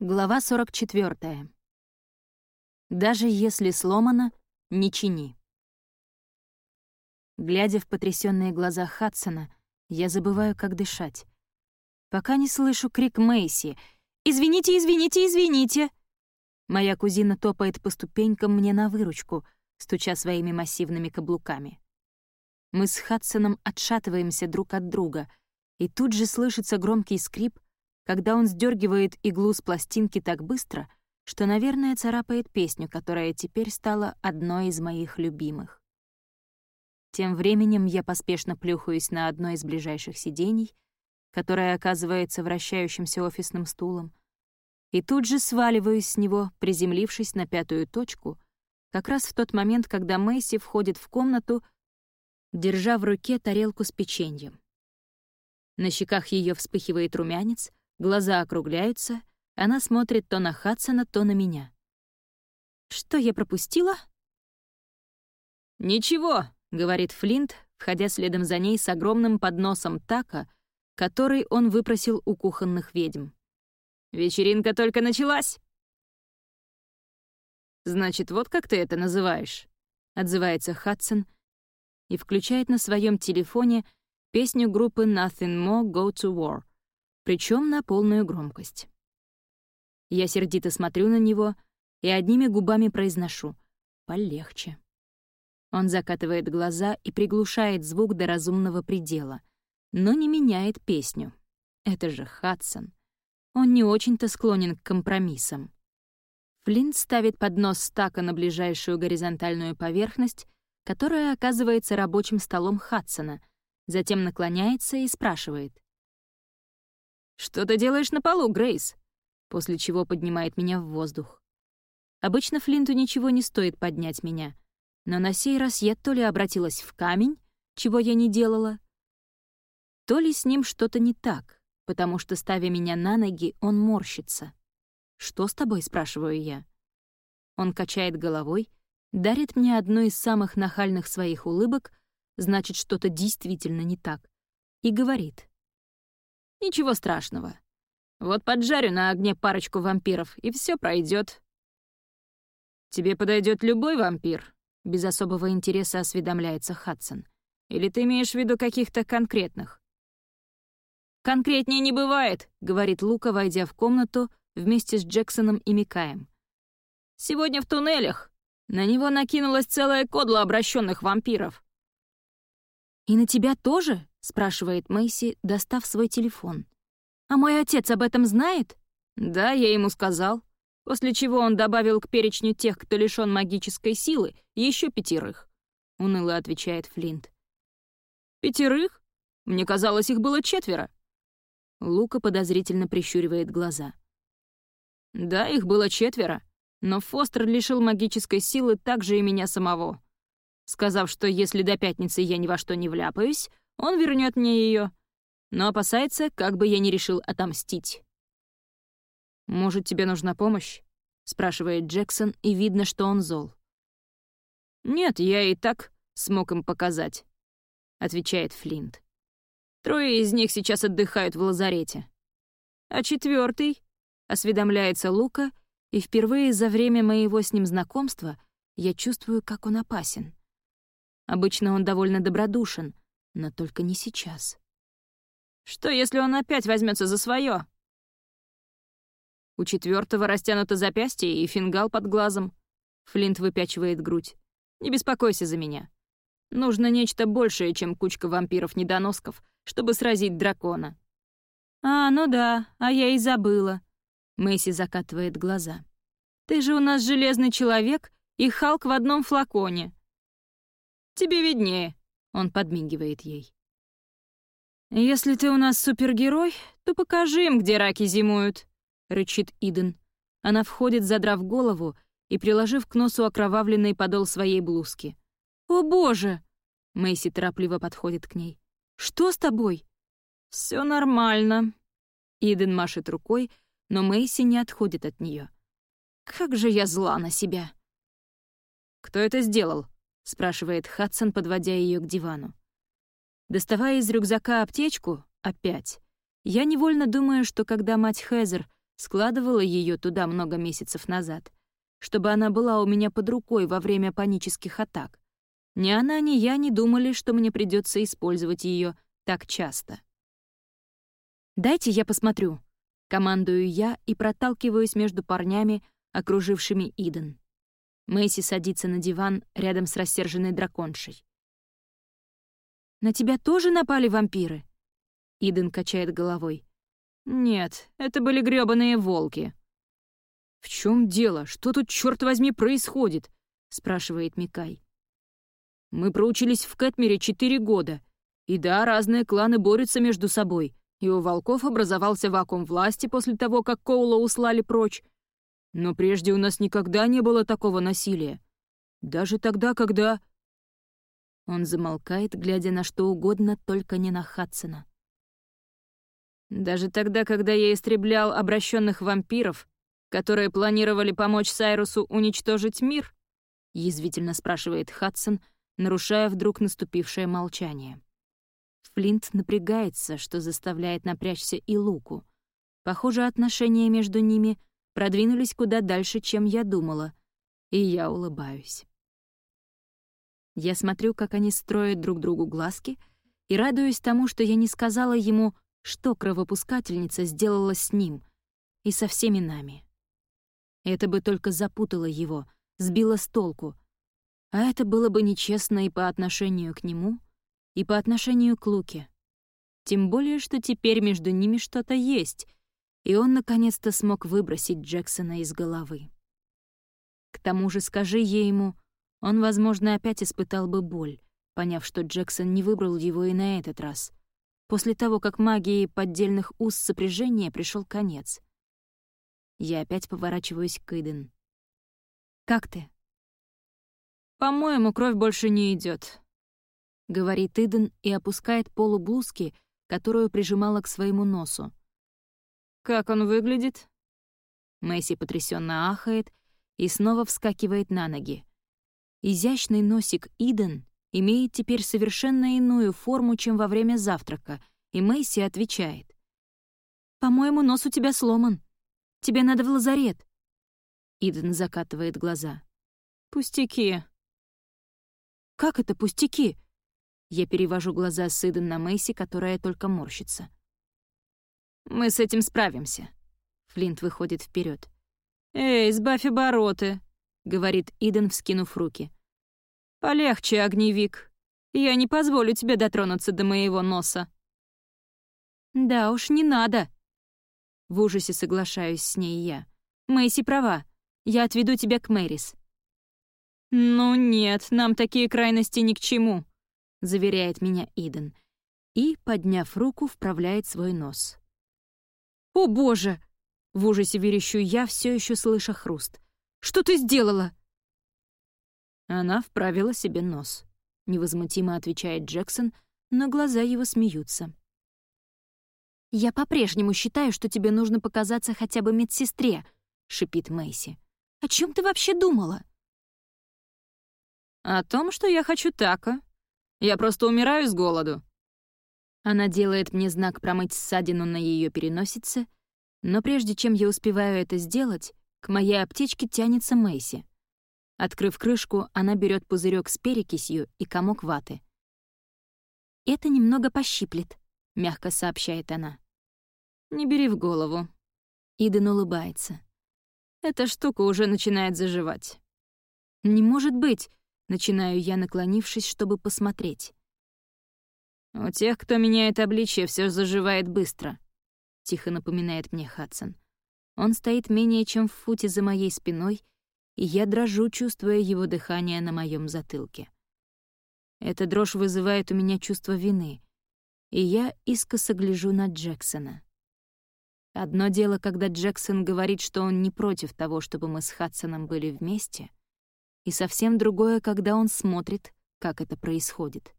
Глава 44. Даже если сломано, не чини. Глядя в потрясенные глаза Хадсона, я забываю, как дышать. Пока не слышу крик Мэйси «Извините, извините, извините!» Моя кузина топает по ступенькам мне на выручку, стуча своими массивными каблуками. Мы с Хадсоном отшатываемся друг от друга, и тут же слышится громкий скрип, когда он сдергивает иглу с пластинки так быстро, что, наверное, царапает песню, которая теперь стала одной из моих любимых. Тем временем я поспешно плюхаюсь на одно из ближайших сидений, которое оказывается вращающимся офисным стулом, и тут же сваливаюсь с него, приземлившись на пятую точку, как раз в тот момент, когда Мэйси входит в комнату, держа в руке тарелку с печеньем. На щеках ее вспыхивает румянец, Глаза округляются, она смотрит то на Хадсона, то на меня. «Что я пропустила?» «Ничего», — говорит Флинт, входя следом за ней с огромным подносом така, который он выпросил у кухонных ведьм. «Вечеринка только началась!» «Значит, вот как ты это называешь?» — отзывается Хадсон и включает на своем телефоне песню группы Nothing More Go to War причем на полную громкость. Я сердито смотрю на него и одними губами произношу «полегче». Он закатывает глаза и приглушает звук до разумного предела, но не меняет песню. Это же Хадсон. Он не очень-то склонен к компромиссам. Флинт ставит поднос стака на ближайшую горизонтальную поверхность, которая оказывается рабочим столом Хадсона, затем наклоняется и спрашивает. «Что ты делаешь на полу, Грейс?» После чего поднимает меня в воздух. Обычно Флинту ничего не стоит поднять меня, но на сей раз я то ли обратилась в камень, чего я не делала, то ли с ним что-то не так, потому что, ставя меня на ноги, он морщится. «Что с тобой?» — спрашиваю я. Он качает головой, дарит мне одну из самых нахальных своих улыбок, значит, что-то действительно не так, и говорит. Ничего страшного. Вот поджарю на огне парочку вампиров, и все пройдет. Тебе подойдет любой вампир? Без особого интереса осведомляется Хадсон. Или ты имеешь в виду каких-то конкретных? «Конкретнее не бывает», — говорит Лука, войдя в комнату вместе с Джексоном и Микаем. «Сегодня в туннелях. На него накинулась целая кодла обращенных вампиров». «И на тебя тоже?» — спрашивает Мэйси, достав свой телефон. «А мой отец об этом знает?» «Да, я ему сказал». После чего он добавил к перечню тех, кто лишён магической силы, еще пятерых. Уныло отвечает Флинт. «Пятерых? Мне казалось, их было четверо». Лука подозрительно прищуривает глаза. «Да, их было четверо, но Фостер лишил магической силы также и меня самого, сказав, что если до пятницы я ни во что не вляпаюсь, он вернет мне ее, но опасается, как бы я не решил отомстить. «Может, тебе нужна помощь?» — спрашивает Джексон, и видно, что он зол. «Нет, я и так смог им показать», — отвечает Флинт. «Трое из них сейчас отдыхают в лазарете. А четвертый, осведомляется Лука, и впервые за время моего с ним знакомства я чувствую, как он опасен. Обычно он довольно добродушен, но только не сейчас. Что, если он опять возьмется за свое? У четвертого растянуто запястье и фингал под глазом. Флинт выпячивает грудь. Не беспокойся за меня. Нужно нечто большее, чем кучка вампиров-недоносков, чтобы сразить дракона. «А, ну да, а я и забыла». Мэйси закатывает глаза. «Ты же у нас железный человек и Халк в одном флаконе». «Тебе виднее», он подмигивает ей. «Если ты у нас супергерой, то покажи им, где раки зимуют», — рычит Иден. Она входит, задрав голову и приложив к носу окровавленный подол своей блузки. «О, боже!» — Мэйси торопливо подходит к ней. «Что с тобой?» Все нормально». Иден машет рукой, но Мэйси не отходит от нее. «Как же я зла на себя!» «Кто это сделал?» — спрашивает Хадсон, подводя ее к дивану. Доставая из рюкзака аптечку, опять, я невольно думаю, что когда мать Хезер Складывала ее туда много месяцев назад, чтобы она была у меня под рукой во время панических атак. Ни она, ни я не думали, что мне придется использовать ее так часто. «Дайте я посмотрю», — командую я и проталкиваюсь между парнями, окружившими Иден. Мэйси садится на диван рядом с рассерженной драконшей. «На тебя тоже напали вампиры?» Иден качает головой. «Нет, это были грёбаные волки». «В чем дело? Что тут, черт возьми, происходит?» — спрашивает Микай. «Мы проучились в Кэтмере четыре года. И да, разные кланы борются между собой, и у волков образовался вакуум власти после того, как Коула услали прочь. Но прежде у нас никогда не было такого насилия. Даже тогда, когда...» Он замолкает, глядя на что угодно, только не на Хадсона. Даже тогда, когда я истреблял обращенных вампиров, которые планировали помочь Сайрусу уничтожить мир? Язвительно спрашивает Хадсон, нарушая вдруг наступившее молчание. Флинт напрягается, что заставляет напрячься и Луку. Похоже, отношения между ними продвинулись куда дальше, чем я думала, и я улыбаюсь. Я смотрю, как они строят друг другу глазки, и радуюсь тому, что я не сказала ему, что кровопускательница сделала с ним и со всеми нами. Это бы только запутало его, сбило с толку, а это было бы нечестно и по отношению к нему, и по отношению к Луке. Тем более, что теперь между ними что-то есть, и он наконец-то смог выбросить Джексона из головы. К тому же, скажи ей ему, он, возможно, опять испытал бы боль, поняв, что Джексон не выбрал его и на этот раз. После того, как магии поддельных уз сопряжения пришел конец. Я опять поворачиваюсь к Иден. «Как ты?» «По-моему, кровь больше не идет, говорит Иден и опускает полу блузки, которую прижимала к своему носу. «Как он выглядит?» Месси потрясенно ахает и снова вскакивает на ноги. Изящный носик Иден имеет теперь совершенно иную форму, чем во время завтрака, и Мэйси отвечает. «По-моему, нос у тебя сломан. Тебе надо в лазарет». Иден закатывает глаза. «Пустяки». «Как это пустяки?» Я перевожу глаза с Иден на Мэйси, которая только морщится. «Мы с этим справимся». Флинт выходит вперед. «Эй, сбавь обороты», говорит Иден, вскинув руки. «Полегче, огневик. Я не позволю тебе дотронуться до моего носа». «Да уж, не надо». В ужасе соглашаюсь с ней я. «Мэйси права. Я отведу тебя к Мэрис». «Ну нет, нам такие крайности ни к чему», — заверяет меня Иден. И, подняв руку, вправляет свой нос. «О, боже!» — в ужасе верещу я, все еще слыша хруст. Что ты сделала?» Она вправила себе нос. Невозмутимо отвечает Джексон, но глаза его смеются. «Я по-прежнему считаю, что тебе нужно показаться хотя бы медсестре», — шипит Мэйси. «О чем ты вообще думала?» «О том, что я хочу тако. Я просто умираю с голоду». Она делает мне знак промыть ссадину на ее переносице, но прежде чем я успеваю это сделать, к моей аптечке тянется Мэйси. Открыв крышку, она берет пузырек с перекисью и комок ваты. «Это немного пощиплет», — мягко сообщает она. «Не бери в голову». Иден улыбается. «Эта штука уже начинает заживать». «Не может быть», — начинаю я, наклонившись, чтобы посмотреть. «У тех, кто меняет обличье, все заживает быстро», — тихо напоминает мне Хадсон. Он стоит менее чем в футе за моей спиной, и я дрожу, чувствуя его дыхание на моем затылке. Эта дрожь вызывает у меня чувство вины, и я искоса гляжу на Джексона. Одно дело, когда Джексон говорит, что он не против того, чтобы мы с Хадсоном были вместе, и совсем другое, когда он смотрит, как это происходит.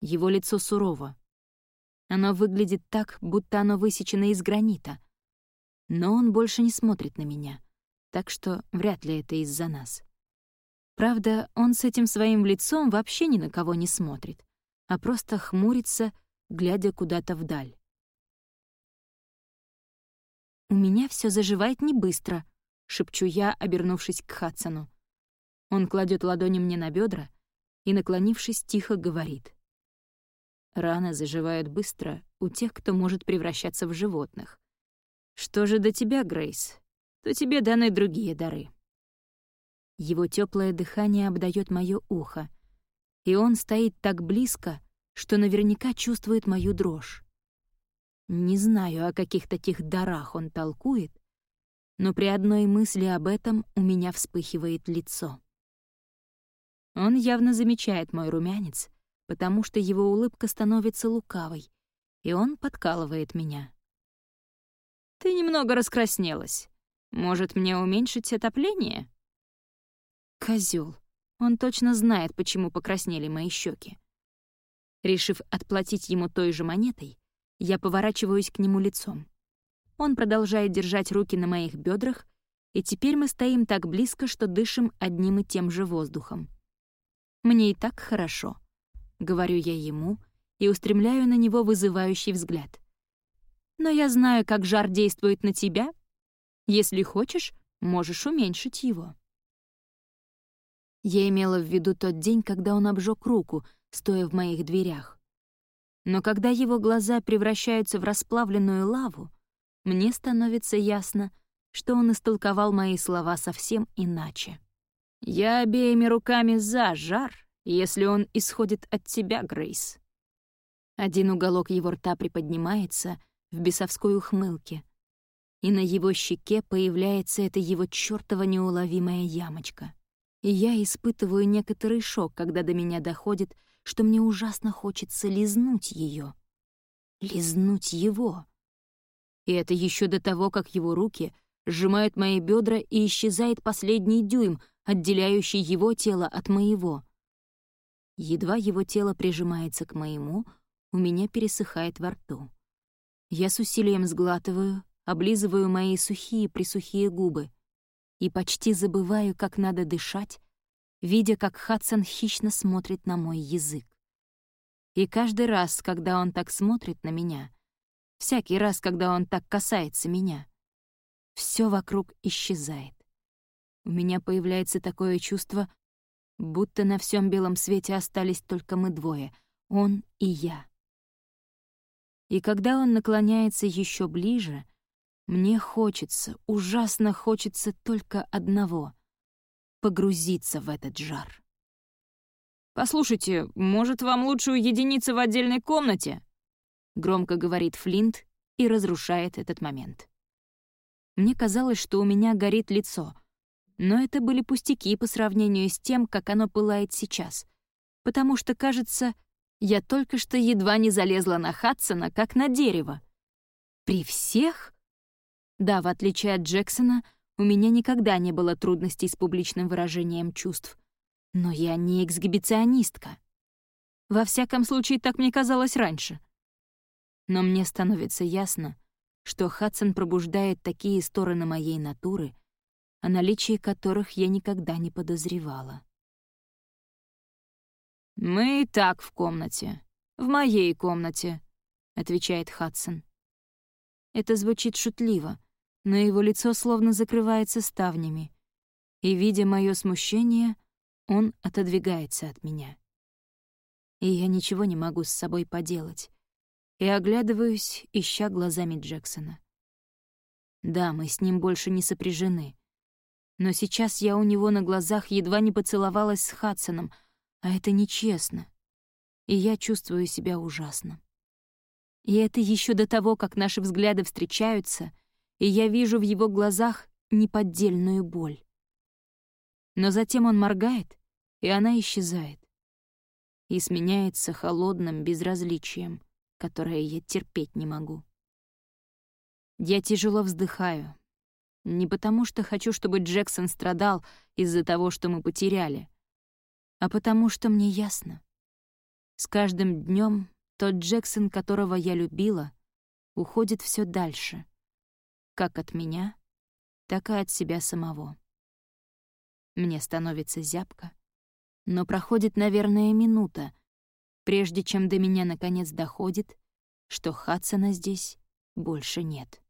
Его лицо сурово. Оно выглядит так, будто оно высечено из гранита, но он больше не смотрит на меня, так что вряд ли это из-за нас. Правда, он с этим своим лицом вообще ни на кого не смотрит, а просто хмурится, глядя куда-то вдаль. «У меня все заживает не быстро», — шепчу я, обернувшись к Хадсону. Он кладет ладони мне на бедра и, наклонившись, тихо говорит. Раны заживают быстро у тех, кто может превращаться в животных. Что же до тебя, Грейс, то тебе даны другие дары. Его теплое дыхание обдает мое ухо, и он стоит так близко, что наверняка чувствует мою дрожь. Не знаю, о каких таких дарах он толкует, но при одной мысли об этом у меня вспыхивает лицо. Он явно замечает мой румянец, потому что его улыбка становится лукавой, и он подкалывает меня. «Ты немного раскраснелась. Может, мне уменьшить отопление?» Козел. Он точно знает, почему покраснели мои щеки. Решив отплатить ему той же монетой, я поворачиваюсь к нему лицом. Он продолжает держать руки на моих бедрах, и теперь мы стоим так близко, что дышим одним и тем же воздухом. Мне и так хорошо. — говорю я ему и устремляю на него вызывающий взгляд. «Но я знаю, как жар действует на тебя. Если хочешь, можешь уменьшить его». Я имела в виду тот день, когда он обжег руку, стоя в моих дверях. Но когда его глаза превращаются в расплавленную лаву, мне становится ясно, что он истолковал мои слова совсем иначе. «Я обеими руками за жар», если он исходит от тебя, Грейс». Один уголок его рта приподнимается в бесовской ухмылке, и на его щеке появляется эта его чёртова неуловимая ямочка. И я испытываю некоторый шок, когда до меня доходит, что мне ужасно хочется лизнуть ее, Лизнуть его. И это еще до того, как его руки сжимают мои бедра и исчезает последний дюйм, отделяющий его тело от моего — Едва его тело прижимается к моему, у меня пересыхает во рту. Я с усилием сглатываю, облизываю мои сухие-присухие губы и почти забываю, как надо дышать, видя, как Хадсон хищно смотрит на мой язык. И каждый раз, когда он так смотрит на меня, всякий раз, когда он так касается меня, все вокруг исчезает. У меня появляется такое чувство, будто на всем белом свете остались только мы двое, он и я. И когда он наклоняется еще ближе, мне хочется, ужасно хочется только одного — погрузиться в этот жар. «Послушайте, может, вам лучше уединиться в отдельной комнате?» — громко говорит Флинт и разрушает этот момент. Мне казалось, что у меня горит лицо — но это были пустяки по сравнению с тем, как оно пылает сейчас. Потому что, кажется, я только что едва не залезла на Хадсона, как на дерево. При всех? Да, в отличие от Джексона, у меня никогда не было трудностей с публичным выражением чувств. Но я не эксгибиционистка. Во всяком случае, так мне казалось раньше. Но мне становится ясно, что Хадсон пробуждает такие стороны моей натуры — о наличии которых я никогда не подозревала. «Мы и так в комнате. В моей комнате», — отвечает Хадсон. Это звучит шутливо, но его лицо словно закрывается ставнями, и, видя мое смущение, он отодвигается от меня. И я ничего не могу с собой поделать, и оглядываюсь, ища глазами Джексона. Да, мы с ним больше не сопряжены, но сейчас я у него на глазах едва не поцеловалась с Хадсоном, а это нечестно. И я чувствую себя ужасно. И это еще до того, как наши взгляды встречаются, и я вижу в его глазах неподдельную боль. Но затем он моргает, и она исчезает. И сменяется холодным безразличием, которое я терпеть не могу. Я тяжело вздыхаю, не потому что хочу, чтобы Джексон страдал из-за того, что мы потеряли, а потому что мне ясно. С каждым днем тот Джексон, которого я любила, уходит все дальше, как от меня, так и от себя самого. Мне становится зябко, но проходит, наверное, минута, прежде чем до меня наконец доходит, что Хадсона здесь больше нет.